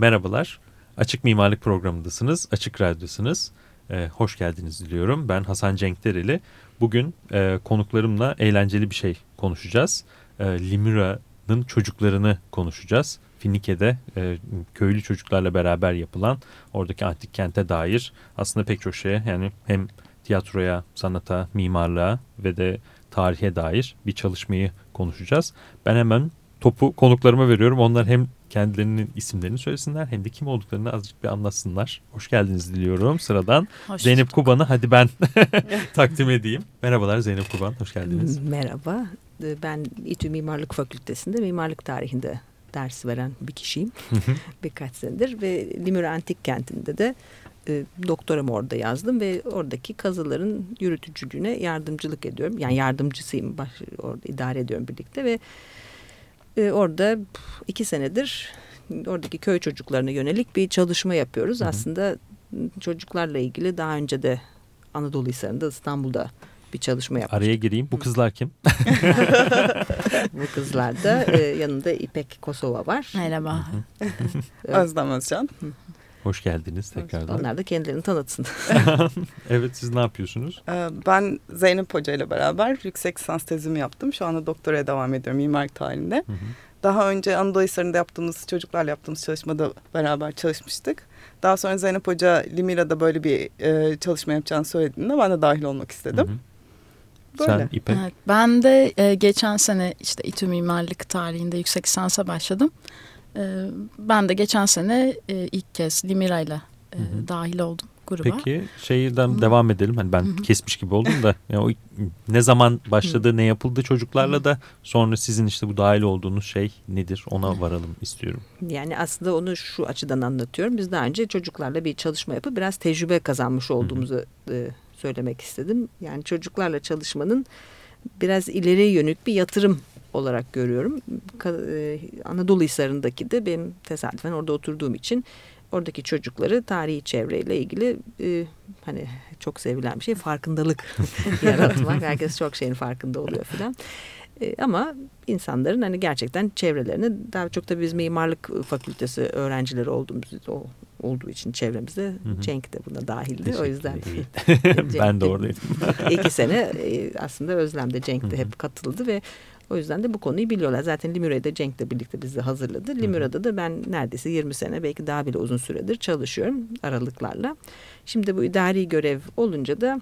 Merhabalar. Açık Mimarlık Programı'ndasınız. Açık Radyo'sunuz. Ee, hoş geldiniz diliyorum. Ben Hasan Cenk Dereli. Bugün e, konuklarımla eğlenceli bir şey konuşacağız. E, Limira'nın çocuklarını konuşacağız. Finike'de e, köylü çocuklarla beraber yapılan oradaki antik kente dair aslında pek çok şeye yani hem tiyatroya, sanata, mimarlığa ve de tarihe dair bir çalışmayı konuşacağız. Ben hemen topu konuklarıma veriyorum. Onlar hem kendilerinin isimlerini söylesinler hem de kim olduklarını azıcık bir anlatsınlar. Hoş geldiniz diliyorum sıradan. Hoş Zeynep bulduk. Kuban'ı hadi ben takdim edeyim. Merhabalar Zeynep Kuban, hoş geldiniz. Merhaba, ben İTÜ Mimarlık Fakültesi'nde mimarlık tarihinde ders veren bir kişiyim birkaç senedir ve Limur Antik Kenti'nde de e, doktoramı orada yazdım ve oradaki kazıların yürütücülüğüne yardımcılık ediyorum. Yani yardımcısıyım, baş, orada idare ediyorum birlikte ve e, orada iki senedir oradaki köy çocuklarına yönelik bir çalışma yapıyoruz. Hı hı. Aslında çocuklarla ilgili daha önce de Anadolu Hisarı'nda İstanbul'da bir çalışma yaptık. Araya gireyim. Bu kızlar kim? Bu kızlar da e, yanında İpek Kosova var. Merhaba. Özlem Özcan. Hoş geldiniz tekrardan. Onlar da kendilerini tanıtsın. evet siz ne yapıyorsunuz? Ee, ben Zeynep Hoca ile beraber yüksek lisans tezimi yaptım. Şu anda doktoraya devam ediyorum mimarlık tarihinde. Hı hı. Daha önce Anadolu Hisarı'nda yaptığımız, çocuklarla yaptığımız çalışmada beraber çalışmıştık. Daha sonra Zeynep Hoca Limira'da böyle bir e, çalışma yapacağını söylediğinde ben de dahil olmak istedim. Hı hı. Böyle. Sen İpek? Evet, ben de e, geçen sene işte İTÜ Mimarlık tarihinde yüksek lisansa başladım. E, ben de geçen sene e, ilk kez Limira'yla e, dahil oldum gruba. Peki şeyden Hı. devam edelim. Hani ben Hı. kesmiş gibi oldum da yani o ne zaman başladı, Hı. ne yapıldı çocuklarla Hı. da sonra sizin işte bu dahil olduğunuz şey nedir? Ona varalım istiyorum. Yani aslında onu şu açıdan anlatıyorum. Biz daha önce çocuklarla bir çalışma yapıp biraz tecrübe kazanmış olduğumuzu Hı. söylemek istedim. Yani çocuklarla çalışmanın biraz ileriye yönük bir yatırım olarak görüyorum. Anadolu Hisarı'ndaki de benim tesadüfen orada oturduğum için oradaki çocukları tarihi çevreyle ilgili e, hani çok sevilen bir şey farkındalık yaratmak. Herkes çok şeyin farkında oluyor filan. E, ama insanların hani gerçekten çevrelerini daha çok da biz mimarlık fakültesi öğrencileri olduğumuz o olduğu için çevremizde hı hı. Cenk de buna dahildi. O yüzden ben de oradaydım. iki sene e, aslında Özlem de Cenk de hep katıldı ve o yüzden de bu konuyu biliyorlar. Zaten Limura'da Cenk de birlikte bizi hazırladı. Limura'da da ben neredeyse 20 sene belki daha bile uzun süredir çalışıyorum aralıklarla. Şimdi bu idari görev olunca da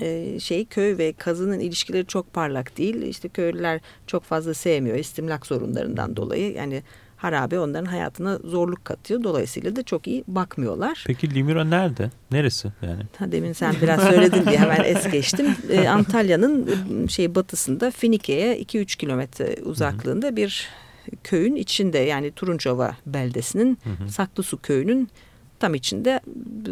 e, şey köy ve kazının ilişkileri çok parlak değil. İşte köylüler çok fazla sevmiyor istimlak sorunlarından dolayı. Yani harabe onların hayatına zorluk katıyor. Dolayısıyla da çok iyi bakmıyorlar. Peki Limura nerede? Neresi yani? Ha, demin sen biraz söyledin diye hemen es geçtim. Ee, Antalya'nın ıı, şey batısında Finike'ye 2-3 kilometre uzaklığında bir köyün içinde yani Turunçova beldesinin hı Saklısu köyünün tam içinde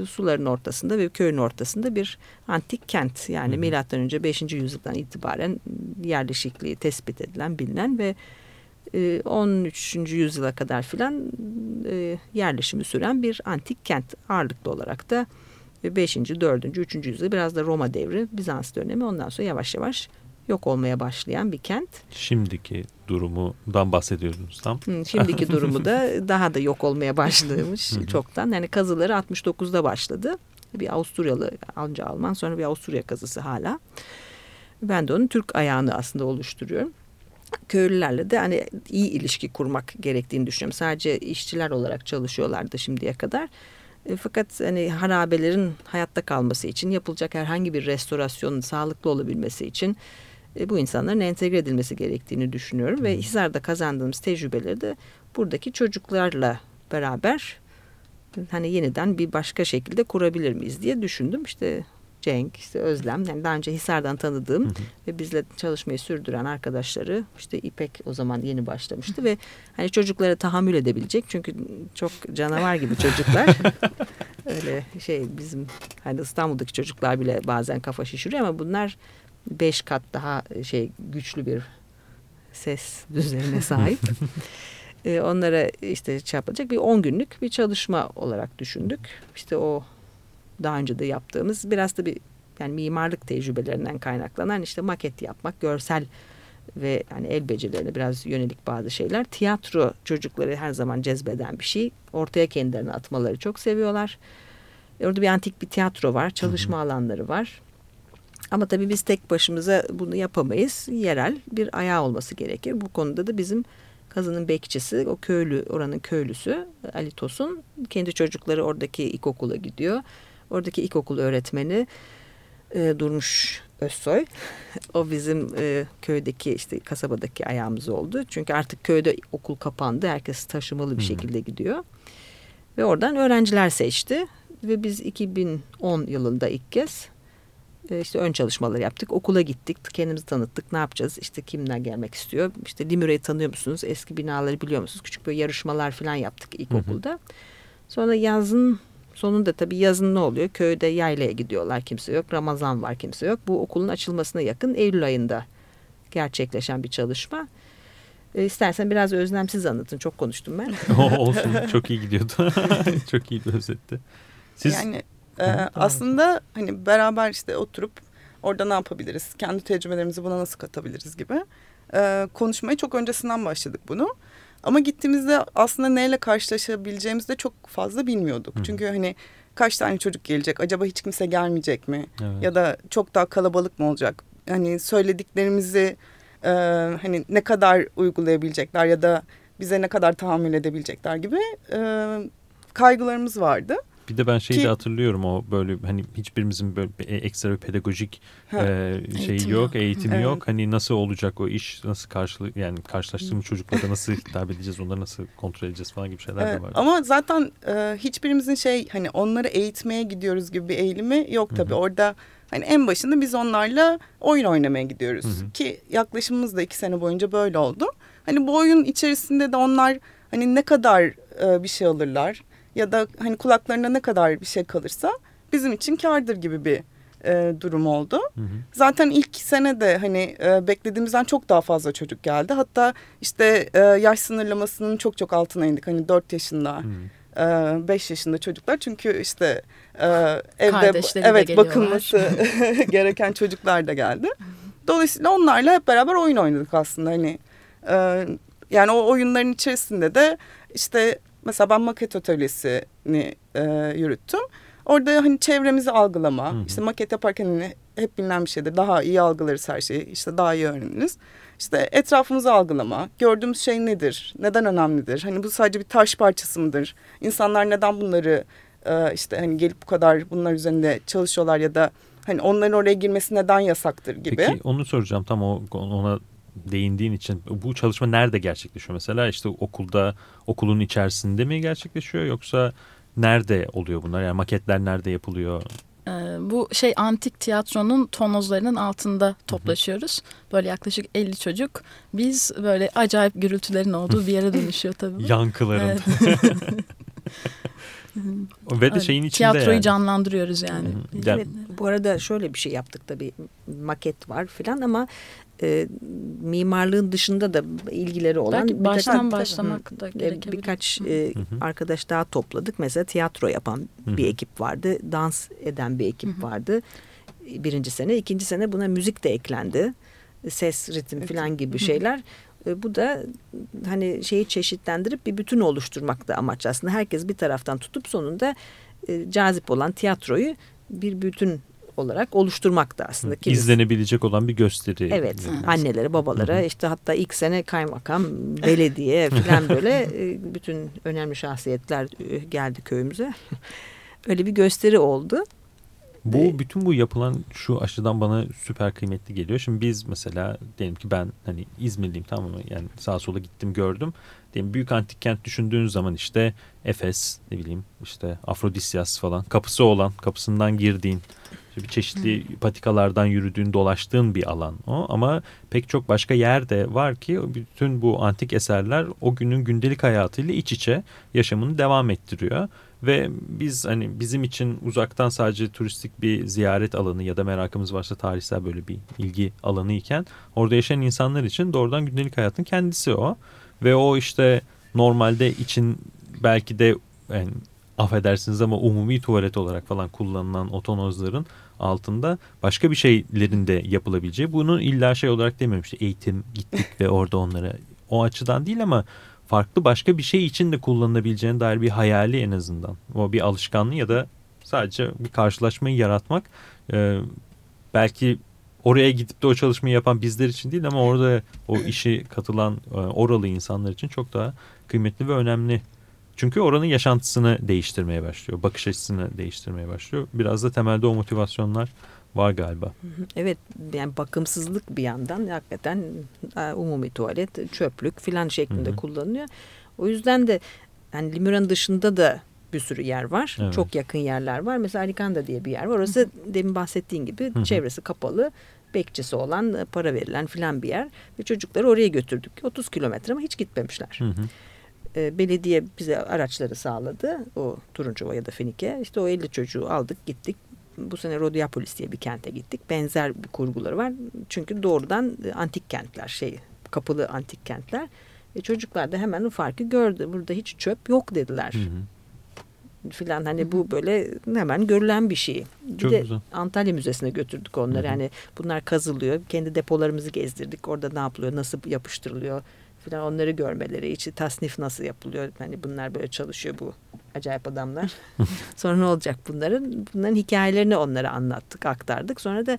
suların ortasında ve köyün ortasında bir antik kent yani hı hı. milattan önce 5. yüzyıldan itibaren yerleşikliği tespit edilen bilinen ve 13. E, yüzyıla kadar filan e, yerleşimi süren bir antik kent ağırlıklı olarak da 5. 4. 3. yüzyıl biraz da Roma devri Bizans dönemi ondan sonra yavaş yavaş yok olmaya başlayan bir kent. Şimdiki durumundan bahsediyorsunuz tam. Şimdiki durumu da daha da yok olmaya başlamış çoktan. Yani kazıları 69'da başladı. Bir Avusturyalı önce Alman sonra bir Avusturya kazısı hala. Ben de onun Türk ayağını aslında oluşturuyorum köylülerle de hani iyi ilişki kurmak gerektiğini düşünüyorum. Sadece işçiler olarak çalışıyorlardı şimdiye kadar. E, fakat hani harabelerin hayatta kalması için yapılacak herhangi bir restorasyonun sağlıklı olabilmesi için e, bu insanların entegre edilmesi gerektiğini düşünüyorum. Ve Hisar'da kazandığımız tecrübeleri de buradaki çocuklarla beraber hani yeniden bir başka şekilde kurabilir miyiz diye düşündüm. İşte Cenk, işte Özlem, yani daha önce Hisar'dan tanıdığım hı hı. ve bizle çalışmayı sürdüren arkadaşları, işte İpek o zaman yeni başlamıştı ve hani çocuklara tahammül edebilecek çünkü çok canavar gibi çocuklar. Öyle şey bizim hani İstanbul'daki çocuklar bile bazen kafa şişiriyor ama bunlar beş kat daha şey güçlü bir ses düzenine sahip. Ee, onlara işte şey yapılacak bir on günlük bir çalışma olarak düşündük. İşte o daha önce de yaptığımız biraz da bir yani mimarlık tecrübelerinden kaynaklanan işte maket yapmak, görsel ve hani el becerilerine biraz yönelik bazı şeyler. Tiyatro çocukları her zaman cezbeden bir şey. Ortaya kendilerini atmaları çok seviyorlar. Orada bir antik bir tiyatro var. Çalışma hı hı. alanları var. Ama tabii biz tek başımıza bunu yapamayız. Yerel bir ayağı olması gerekir. Bu konuda da bizim kazının bekçisi, o köylü, oranın köylüsü Ali Tosun kendi çocukları oradaki ilkokula gidiyor. Oradaki ilkokul öğretmeni e, Durmuş Özsoy. o bizim e, köydeki işte kasabadaki ayağımız oldu. Çünkü artık köyde okul kapandı. Herkes taşımalı bir şekilde gidiyor. Ve oradan öğrenciler seçti. Ve biz 2010 yılında ilk kez e, işte ön çalışmaları yaptık. Okula gittik. Kendimizi tanıttık. Ne yapacağız? İşte kimler gelmek istiyor? İşte Limüre'yi tanıyor musunuz? Eski binaları biliyor musunuz? Küçük böyle yarışmalar falan yaptık ilkokulda. Sonra yazın sonunda tabii yazın ne oluyor? Köyde yaylaya gidiyorlar. Kimse yok. Ramazan var. Kimse yok. Bu okulun açılmasına yakın Eylül ayında gerçekleşen bir çalışma. E, istersen biraz özlemsiz anlatın. Çok konuştum ben. Olsun. Çok iyi gidiyordu. Çok iyi bir özetti. Siz... Yani e, aslında hani beraber işte oturup orada ne yapabiliriz? Kendi tecrübelerimizi buna nasıl katabiliriz gibi. E, konuşmaya çok öncesinden başladık bunu. Ama gittiğimizde aslında neyle karşılaşabileceğimizi de çok fazla bilmiyorduk. Hı. Çünkü hani kaç tane çocuk gelecek? Acaba hiç kimse gelmeyecek mi? Evet. Ya da çok daha kalabalık mı olacak? Hani söylediklerimizi e, hani ne kadar uygulayabilecekler ya da bize ne kadar tahammül edebilecekler gibi e, kaygılarımız vardı. Bir de ben şeyi Ki, de hatırlıyorum o böyle hani hiçbirimizin böyle bir ekstra bir pedagojik e, şeyi eğitim yok, yok, eğitimi evet. yok. Hani nasıl olacak o iş, nasıl karşılık yani karşılaştığımız çocuklara nasıl hitap edeceğiz, onları nasıl kontrol edeceğiz falan gibi şeyler evet, de var. Ama zaten e, hiçbirimizin şey hani onları eğitmeye gidiyoruz gibi bir eğilimi yok tabii. Hı -hı. Orada hani en başında biz onlarla oyun oynamaya gidiyoruz. Hı -hı. Ki yaklaşımımız da iki sene boyunca böyle oldu. Hani bu oyun içerisinde de onlar hani ne kadar e, bir şey alırlar ya da hani kulaklarına ne kadar bir şey kalırsa bizim için kardır gibi bir e, durum oldu. Hı hı. Zaten ilk sene de hani e, beklediğimizden çok daha fazla çocuk geldi. Hatta işte e, yaş sınırlamasının çok çok altına indik. Hani dört yaşında, e, beş yaşında çocuklar. Çünkü işte e, evde evet bakılması gereken çocuklar da geldi. Dolayısıyla onlarla hep beraber oyun oynadık aslında. Hani e, yani o oyunların içerisinde de işte Mesela ben maket atölyesini e, yürüttüm. Orada hani çevremizi algılama, hı hı. işte maket yaparken hani hep bilinen bir şeydir. Daha iyi algılarız her şeyi, işte daha iyi öğreniriz. İşte etrafımızı algılama, gördüğümüz şey nedir, neden önemlidir? Hani bu sadece bir taş parçası mıdır? İnsanlar neden bunları e, işte hani gelip bu kadar bunlar üzerinde çalışıyorlar ya da hani onların oraya girmesi neden yasaktır gibi. Peki onu soracağım tam o ona değindiğin için bu çalışma nerede gerçekleşiyor mesela işte okulda okulun içerisinde mi gerçekleşiyor yoksa nerede oluyor bunlar yani maketler nerede yapılıyor? Ee, bu şey antik tiyatronun tonozlarının altında toplaşıyoruz. Böyle yaklaşık 50 çocuk. Biz böyle acayip gürültülerin olduğu bir yere dönüşüyor tabii. Yankıların. Ve de şeyin içinde Tiyatroyu yani. canlandırıyoruz yani. Evet, bu arada şöyle bir şey yaptık tabii. Maket var filan ama e, mimarlığın dışında da ilgileri olan Belki baştan birkaç, başlamak da gerekebilir. Birkaç e, arkadaş daha topladık. Mesela tiyatro yapan bir ekip vardı. Dans eden bir ekip vardı. Birinci sene. ikinci sene buna müzik de eklendi. Ses, ritim falan gibi şeyler. E, bu da hani şeyi çeşitlendirip bir bütün oluşturmak da amaç aslında. Herkes bir taraftan tutup sonunda e, cazip olan tiyatroyu bir bütün olarak oluşturmakta aslında. Kimisi, İzlenebilecek olan bir gösteri. Evet yani. annelere babalara işte hatta ilk sene kaymakam belediye falan böyle e, bütün önemli şahsiyetler e, geldi köyümüze. Öyle bir gösteri oldu. Bu ee, bütün bu yapılan şu açıdan bana süper kıymetli geliyor. Şimdi biz mesela diyelim ki ben hani İzmirliyim tamam mı? Yani sağa sola gittim gördüm. Diyelim büyük antik kent düşündüğün zaman işte Efes ne bileyim işte Afrodisyas falan kapısı olan kapısından girdiğin bir çeşitli patikalardan yürüdüğün, dolaştığın bir alan o. Ama pek çok başka yer de var ki bütün bu antik eserler o günün gündelik hayatıyla iç içe yaşamını devam ettiriyor. Ve biz hani bizim için uzaktan sadece turistik bir ziyaret alanı ya da merakımız varsa tarihsel böyle bir ilgi alanı iken orada yaşayan insanlar için doğrudan gündelik hayatın kendisi o. Ve o işte normalde için belki de yani affedersiniz ama umumi tuvalet olarak falan kullanılan otonozların altında başka bir şeylerin de yapılabileceği. Bunu illa şey olarak demiyorum işte eğitim gittik ve orada onlara o açıdan değil ama farklı başka bir şey için de kullanılabileceğine dair bir hayali en azından. O bir alışkanlığı ya da sadece bir karşılaşmayı yaratmak e, belki oraya gidip de o çalışmayı yapan bizler için değil ama orada o işi katılan e, oralı insanlar için çok daha kıymetli ve önemli. Çünkü oranın yaşantısını değiştirmeye başlıyor. Bakış açısını değiştirmeye başlıyor. Biraz da temelde o motivasyonlar var galiba. Evet yani bakımsızlık bir yandan hakikaten e, umumi tuvalet, çöplük filan şeklinde hı hı. kullanılıyor. O yüzden de yani Limuran dışında da bir sürü yer var. Evet. Çok yakın yerler var. Mesela Alicanda diye bir yer var. Orası hı hı. demin bahsettiğin gibi hı hı. çevresi kapalı bekçisi olan e, para verilen filan bir yer. Ve çocukları oraya götürdük. 30 kilometre ama hiç gitmemişler. Hı hı. E, belediye bize araçları sağladı. O Turuncuva ya da Fenike. İşte o 50 çocuğu aldık gittik. Bu sene Rodiapolis diye bir kente gittik. Benzer bir kurguları var. Çünkü doğrudan e, antik kentler şey kapılı antik kentler. E çocuklar da hemen o farkı gördü. Burada hiç çöp yok dediler. Hı hı filan hani bu böyle hemen görülen bir şey. Bir Çok de güzel. Antalya Müzesi'ne götürdük onları. Yani bunlar kazılıyor. Kendi depolarımızı gezdirdik. Orada ne yapılıyor, nasıl yapıştırılıyor filan onları görmeleri, içi tasnif nasıl yapılıyor. Hani bunlar böyle çalışıyor bu acayip adamlar. Sonra ne olacak bunların? Bunların hikayelerini onlara anlattık, aktardık. Sonra da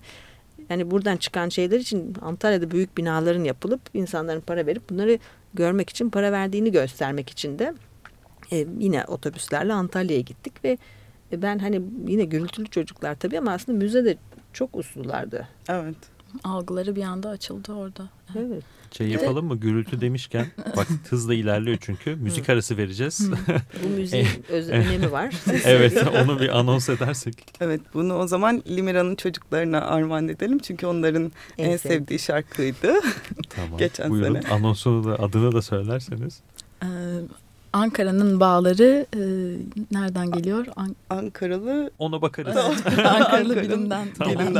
yani buradan çıkan şeyler için Antalya'da büyük binaların yapılıp insanların para verip bunları görmek için para verdiğini göstermek için de e, yine otobüslerle Antalya'ya gittik ve e, ben hani yine gürültülü çocuklar tabii ama aslında müzede çok uslulardı. Evet. Algıları bir anda açıldı orada. Evet. Şey yapalım mı gürültü demişken bak hızla ilerliyor çünkü müzik arası vereceğiz. Bu müziğin öz önemi var. evet onu bir anons edersek. Evet bunu o zaman Limira'nın çocuklarına armağan edelim çünkü onların en, en sevdiği şarkıydı. Tamam. Geçen Buyurun sene. anonsunu da adını da söylerseniz. Ee, Ankara'nın bağları e, nereden geliyor? An Ankaralı. Ona bakarız. Ankaralı birinden. Tamam.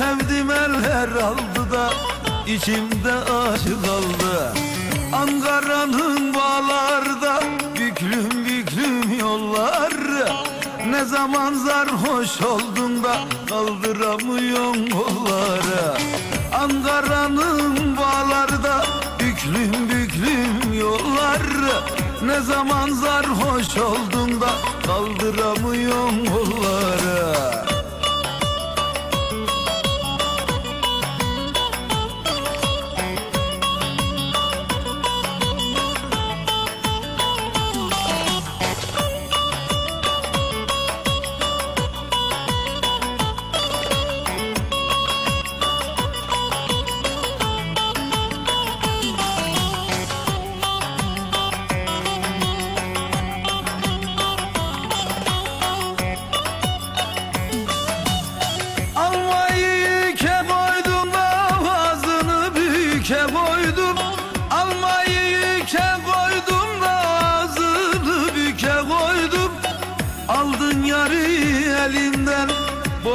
Sevdim eller aldı da içimde acı kaldı Ankara'nın bağlarda büklüm büklüm yollar. Ne zaman zarhoş oldun da kaldıramıyorsun kolları. Ankara'nın bağlarda büklüm büklüm yollar. Ne zaman zarhoş oldun da kaldıramıyorsun kolları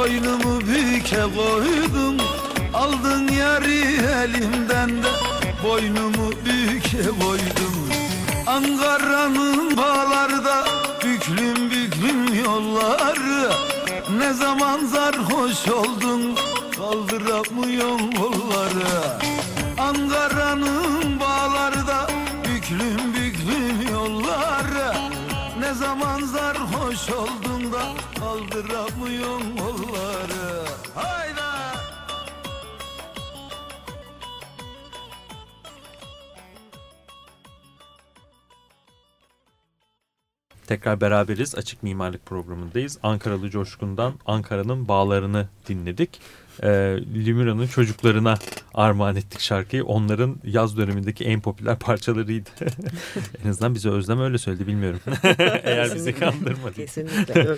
Boynumu büke koydum Aldın yarı elimden de. Boynumu büke koydum Ankara'nın bağlarda Büklüm büklüm yolları. Ne zaman zarhoş oldun Kaldıramıyorum kolları. Ankara'nın bağlarda Büklüm büklüm yolları. Ne zaman zarhoş oldun da Kaldıramıyorum kolları Tekrar beraberiz. Açık Mimarlık programındayız. Ankaralı Coşkun'dan Ankara'nın bağlarını dinledik. E, Limira'nın çocuklarına armağan ettik şarkıyı. Onların yaz dönemindeki en popüler parçalarıydı. en azından bize Özlem öyle söyledi bilmiyorum. Eğer bizi kandırmadı. Kesinlikle.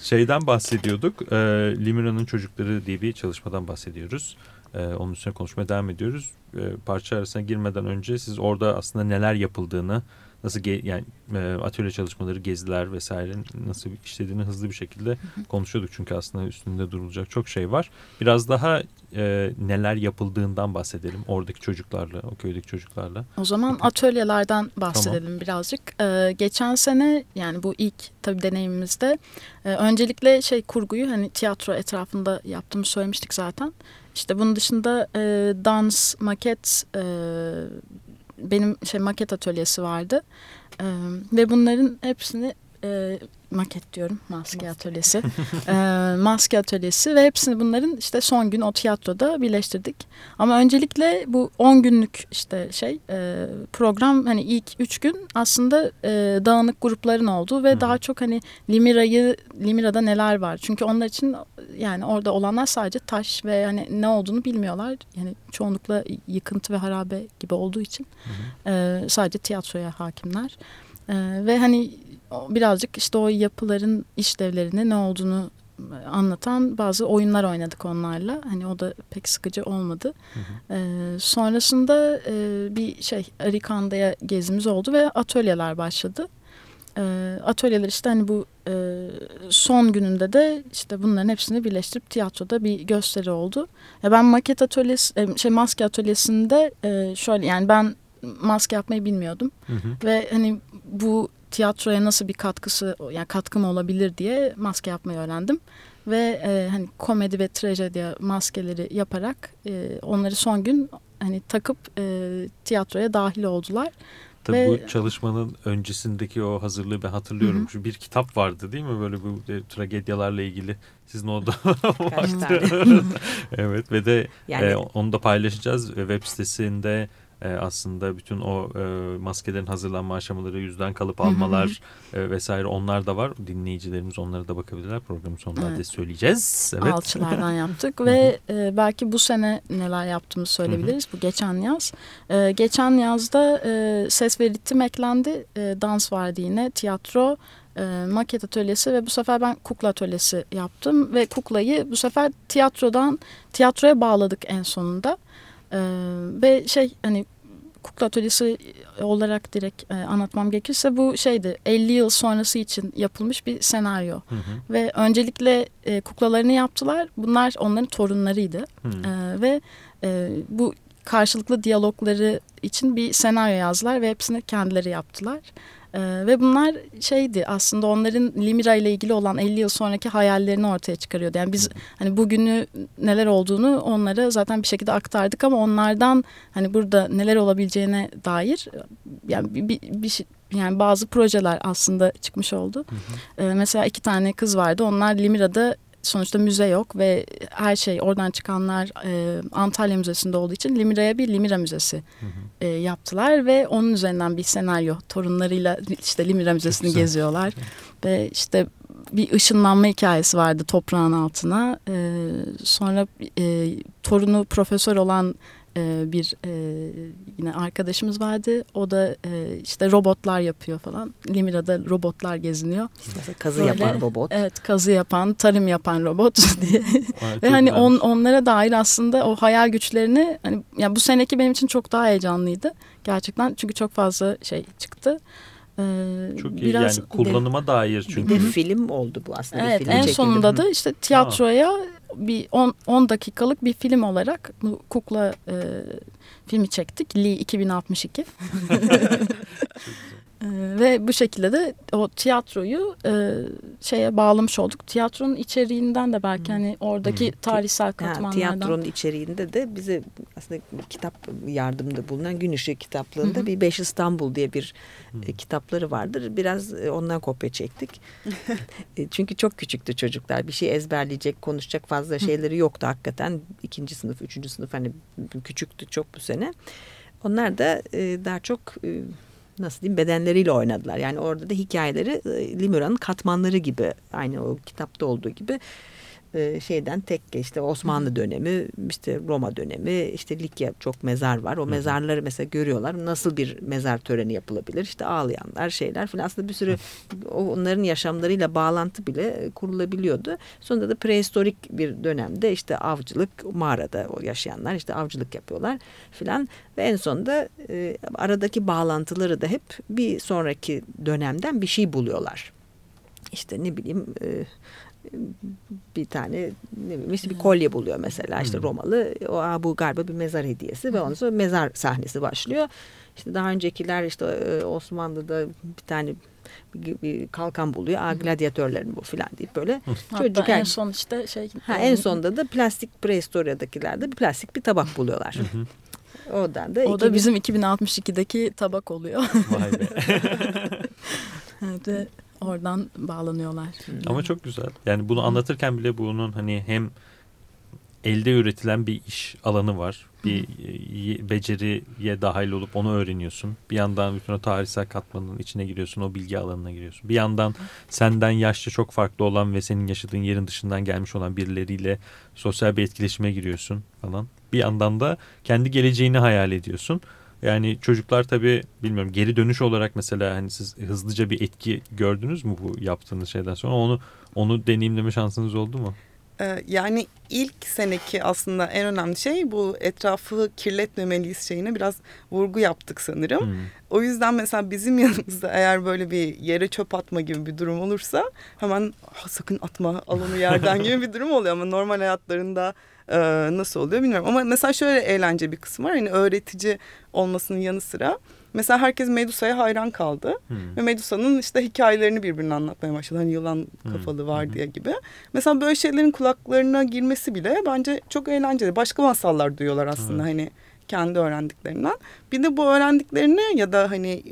Şeyden bahsediyorduk. E, Limira'nın çocukları diye bir çalışmadan bahsediyoruz. E, onun üstüne konuşmaya devam ediyoruz. E, parça arasına girmeden önce siz orada aslında neler yapıldığını nasıl yani e, atölye çalışmaları, geziler vesaire nasıl işlediğini hızlı bir şekilde konuşuyorduk. Çünkü aslında üstünde durulacak çok şey var. Biraz daha e, neler yapıldığından bahsedelim oradaki çocuklarla, o köydeki çocuklarla. O zaman atölyelerden bahsedelim tamam. birazcık. Ee, geçen sene yani bu ilk tabii deneyimimizde e, öncelikle şey kurguyu hani tiyatro etrafında yaptığımı söylemiştik zaten. İşte bunun dışında e, dans, maket, e, benim şey maket atölyesi vardı. E, ve bunların hepsini e, maket diyorum maske, atölyesi e, maske atölyesi ve hepsini bunların işte son gün o tiyatroda birleştirdik ama öncelikle bu 10 günlük işte şey e, program hani ilk 3 gün aslında e, dağınık grupların olduğu ve hmm. daha çok hani Limira'yı Limira'da neler var çünkü onlar için yani orada olanlar sadece taş ve hani ne olduğunu bilmiyorlar yani çoğunlukla yıkıntı ve harabe gibi olduğu için hmm. e, sadece tiyatroya hakimler. Ee, ve hani birazcık işte o yapıların işlevlerini ne olduğunu e, anlatan bazı oyunlar oynadık onlarla. Hani o da pek sıkıcı olmadı. Hı hı. Ee, sonrasında e, bir şey Arikanda'ya gezimiz oldu ve atölyeler başladı. Ee, atölyeler işte hani bu e, son gününde de işte bunların hepsini birleştirip tiyatroda bir gösteri oldu. Ya ben maket atölyesi, e, şey maske atölyesinde e, şöyle yani ben maske yapmayı bilmiyordum. Hı hı. Ve hani bu tiyatroya nasıl bir katkısı yani katkım olabilir diye maske yapmayı öğrendim. Ve e, hani komedi ve trajedi maskeleri yaparak e, onları son gün hani takıp e, tiyatroya dahil oldular. Tabii Ve, bu çalışmanın öncesindeki o hazırlığı ben hatırlıyorum. Hı hı. Şu bir kitap vardı değil mi böyle bu e, tragedyalarla ilgili sizin orada vardı. evet ve de yani, e, onu da paylaşacağız web sitesinde e, aslında bütün o e, maskelerin hazırlanma aşamaları yüzden kalıp almalar E, vesaire onlar da var. Dinleyicilerimiz onlara da bakabilirler. Programın sonunda evet. söyleyeceğiz. Evet. Alçılardan yaptık ve e, belki bu sene neler yaptığımızı söyleyebiliriz. bu geçen yaz. E, geçen yazda e, ses ve ritim eklendi. E, dans vardı yine. Tiyatro, e, maket atölyesi ve bu sefer ben kukla atölyesi yaptım ve kuklayı bu sefer tiyatrodan tiyatroya bağladık en sonunda. Ee, ve şey hani kukla atölyesi olarak direkt e, anlatmam gerekirse bu şeydi 50 yıl sonrası için yapılmış bir senaryo. Hı hı. Ve öncelikle e, kuklalarını yaptılar. Bunlar onların torunlarıydı. Hı. E, ve e, bu karşılıklı diyalogları için bir senaryo yazdılar ve hepsini kendileri yaptılar. Ee, ve bunlar şeydi aslında onların Limira ile ilgili olan 50 yıl sonraki hayallerini ortaya çıkarıyordu. Yani biz hani bugünü neler olduğunu onlara zaten bir şekilde aktardık ama onlardan hani burada neler olabileceğine dair yani bir, bir, bir şey, yani bazı projeler aslında çıkmış oldu. Hı hı. Ee, mesela iki tane kız vardı. Onlar Limira'da sonuçta müze yok ve her şey oradan çıkanlar e, Antalya Müzesi'nde olduğu için Limira'ya bir Limira Müzesi hı hı. E, yaptılar ve onun üzerinden bir senaryo torunlarıyla işte Limira Müzesi'ni geziyorlar ve işte bir ışınlanma hikayesi vardı toprağın altına. E, sonra e, torunu profesör olan e, bir e, yine arkadaşımız vardı. O da e, işte robotlar yapıyor falan. Limira'da robotlar geziniyor. Mesela kazı Böyle, yapan robot. Evet kazı yapan, tarım yapan robot diye. Ve hani on, onlara dair aslında o hayal güçlerini hani yani bu seneki benim için çok daha heyecanlıydı. Gerçekten çünkü çok fazla şey çıktı. Ee, Çok iyi biraz yani kullanıma de, dair çünkü. Bir de film oldu bu aslında. Evet film en çekildi. sonunda da işte tiyatroya ha. Bir 10 dakikalık bir film olarak bu kukla e, filmi çektik. Lee 2062. Ee, ve bu şekilde de o tiyatroyu e, şeye bağlamış olduk. Tiyatronun içeriğinden de belki hmm. hani oradaki hmm. tarihsel katmanlardan. tiyatronun içeriğinde de bize aslında kitap yardımda bulunan Gün Işığı kitaplığında hmm. bir Beş İstanbul diye bir hmm. e, kitapları vardır. Biraz e, ondan kopya çektik. e, çünkü çok küçüktü çocuklar. Bir şey ezberleyecek, konuşacak fazla şeyleri yoktu hakikaten. İkinci sınıf, üçüncü sınıf hani küçüktü çok bu sene. Onlar da e, daha çok... Nasıl diyeyim bedenleriyle oynadılar. Yani orada da hikayeleri e, Limura'nın katmanları gibi aynı o kitapta olduğu gibi e, şeyden tekke işte Osmanlı dönemi işte Roma dönemi işte Likya çok mezar var. O mezarları mesela görüyorlar. Nasıl bir mezar töreni yapılabilir? İşte ağlayanlar şeyler falan aslında bir sürü onların yaşamlarıyla bağlantı bile kurulabiliyordu. Sonunda da prehistorik bir dönemde işte avcılık mağarada yaşayanlar işte avcılık yapıyorlar filan. Ve en sonunda e, aradaki bağlantıları da hep bir sonraki dönemden bir şey buluyorlar. İşte ne bileyim e, bir tane ne bileyim işte bir kolye buluyor mesela işte Romalı o Aa, bu galiba bir mezar hediyesi ve ondan sonra mezar sahnesi başlıyor. İşte daha öncekiler işte e, Osmanlı'da bir tane bir, kalkan buluyor. Aa gladyatörlerin bu filan deyip böyle Hatta çocuk en son işte şey ha, en sonunda da plastik prehistorya'dakilerde bir plastik bir tabak buluyorlar. Oradan da o da 2000 bizim 2062'deki tabak oluyor. Vay be. Evet, ve oradan bağlanıyorlar. Ama çok güzel. Yani bunu anlatırken bile bunun hani hem elde üretilen bir iş alanı var. Bir e, beceriye dahil olup onu öğreniyorsun. Bir yandan bütün o tarihsel katmanın içine giriyorsun. O bilgi alanına giriyorsun. Bir yandan senden yaşça çok farklı olan ve senin yaşadığın yerin dışından gelmiş olan birileriyle sosyal bir etkileşime giriyorsun falan. Bir yandan da kendi geleceğini hayal ediyorsun. Yani çocuklar tabii bilmiyorum geri dönüş olarak mesela hani siz hızlıca bir etki gördünüz mü bu yaptığınız şeyden sonra onu onu deneyimleme şansınız oldu mu? Ee, yani ilk seneki aslında en önemli şey bu etrafı kirletmemeliyiz şeyine biraz vurgu yaptık sanırım. Hmm. O yüzden mesela bizim yanımızda eğer böyle bir yere çöp atma gibi bir durum olursa hemen "Ah, sakın atma al onu yerden gibi bir durum oluyor ama normal hayatlarında e, nasıl oluyor bilmiyorum. Ama mesela şöyle eğlence bir kısım var hani öğretici olmasının yanı sıra mesela herkes Medusa'ya hayran kaldı. Hmm. Ve Medusa'nın işte hikayelerini birbirine anlatmaya başladı. Hani yılan kafalı var diye gibi. Mesela böyle şeylerin kulaklarına girmesi bile bence çok eğlenceli. Başka masallar duyuyorlar aslında hani kendi öğrendiklerinden. Bir de bu öğrendiklerini ya da hani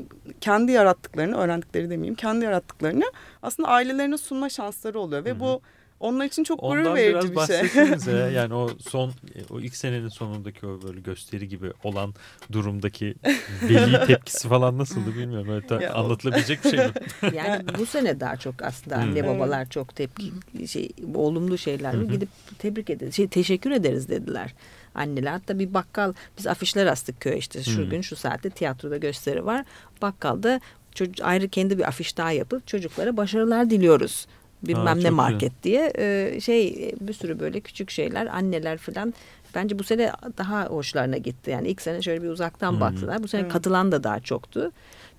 kendi yarattıklarını, öğrendikleri demeyeyim, kendi yarattıklarını aslında ailelerine sunma şansları oluyor. Ve bu onlar için çok gurur Ondan verici biraz bir şey. yani o son o ilk senenin sonundaki o böyle gösteri gibi olan durumdaki veli tepkisi falan nasıldı bilmiyorum. Öyle ta- Ya anlatılabilecek bir şey mi? Yani bu sene daha çok aslında anne Hmm. babalar çok tepki şey olumlu şeyler gidip tebrik ederiz. Şey teşekkür ederiz dediler. Anneler hatta bir bakkal biz afişler astık köye işte şu Hmm. gün şu saatte tiyatroda gösteri var. Bakkalda çocuk ayrı kendi bir afiş daha yapıp çocuklara başarılar diliyoruz. Bilmem Aa, ne market diye Ee, şey bir sürü böyle küçük şeyler anneler falan bence bu sene daha hoşlarına gitti. Yani ilk sene şöyle bir uzaktan Hı. baktılar. Bu sene Hı. katılan da daha çoktu.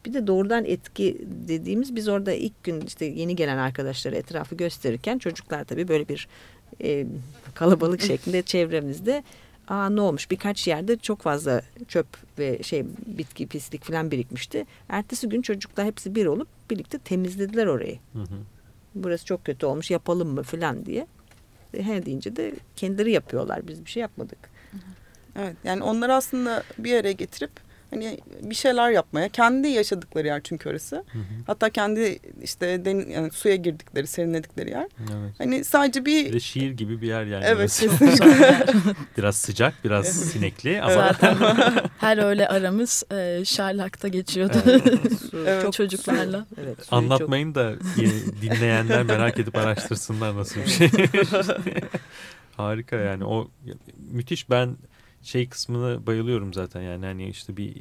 Bir de doğrudan etki dediğimiz biz orada ilk gün işte yeni gelen arkadaşlara etrafı gösterirken çocuklar tabii böyle bir e, kalabalık şeklinde çevremizde Aa ne olmuş birkaç yerde çok fazla çöp ve şey bitki pislik falan birikmişti. Ertesi gün çocuklar hepsi bir olup birlikte temizlediler orayı. Hı hı. Burası çok kötü olmuş yapalım mı falan diye. E, He deyince de kendileri yapıyorlar biz bir şey yapmadık. Evet yani onları aslında bir araya getirip hani bir şeyler yapmaya kendi yaşadıkları yer çünkü orası. Hatta kendi işte den, yani suya girdikleri, serinledikleri yer. Evet. Hani sadece Bir bir de şiir gibi bir yer yani. Evet, kesinlikle. biraz sıcak, biraz sinekli ama Zaten her öğle aramız e, Sherlock'ta geçiyordu Evet. çok çocuklarla. evet, anlatmayın da yeni dinleyenler merak edip araştırsınlar nasıl bir şey. Harika yani o müthiş ben şey kısmına bayılıyorum zaten yani. Hani işte bir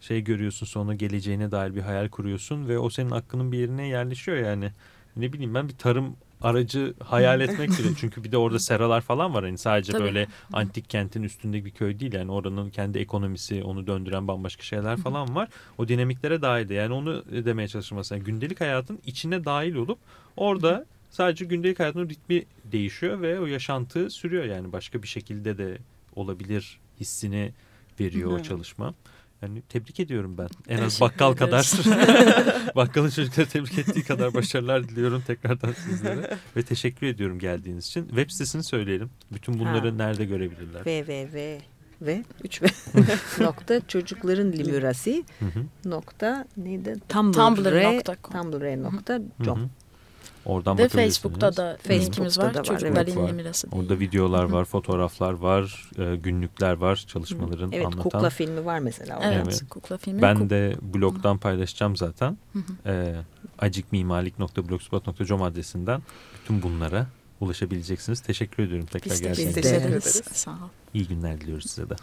şey görüyorsun sonra geleceğine dair bir hayal kuruyorsun ve o senin aklının bir yerine yerleşiyor yani. Ne bileyim ben bir tarım aracı hayal etmek bile çünkü bir de orada seralar falan var hani sadece Tabii. böyle antik kentin üstünde bir köy değil yani. Oranın kendi ekonomisi onu döndüren bambaşka şeyler falan var. O dinamiklere dahil de yani onu demeye çalışırım aslında gündelik hayatın içine dahil olup orada sadece gündelik hayatın ritmi değişiyor ve o yaşantı sürüyor yani. Başka bir şekilde de olabilir hissini veriyor o Hı. çalışma. Yani tebrik ediyorum ben. En az bakkal kadar bakkalın çocukları tebrik ettiği kadar başarılar diliyorum tekrardan sizlere. Ve teşekkür ediyorum geldiğiniz için. Web sitesini söyleyelim. Bütün bunları Ha. nerede görebilirler? www ve 3 ve nokta çocukların limürasi nokta neydi? Tumblr Tumblr.com. Oradan Ve bakabilirsiniz. Facebook'ta da linkimiz da var. var, Çocuklar evet. Var. Diye. Orada videolar var, fotoğraflar var, e, günlükler var, çalışmaların Evet anlatan. kukla filmi var mesela. orada. Evet, Evet. kukla filmi. Ben Kuk- de blogdan paylaşacağım zaten. Hı. E, acikmimarlik.blogspot.com adresinden bütün bunlara ulaşabileceksiniz. Teşekkür ediyorum tekrar Biz geldiğiniz teşekkür için. Biz ederiz. ederiz. Sağ ol. İyi günler diliyoruz size de.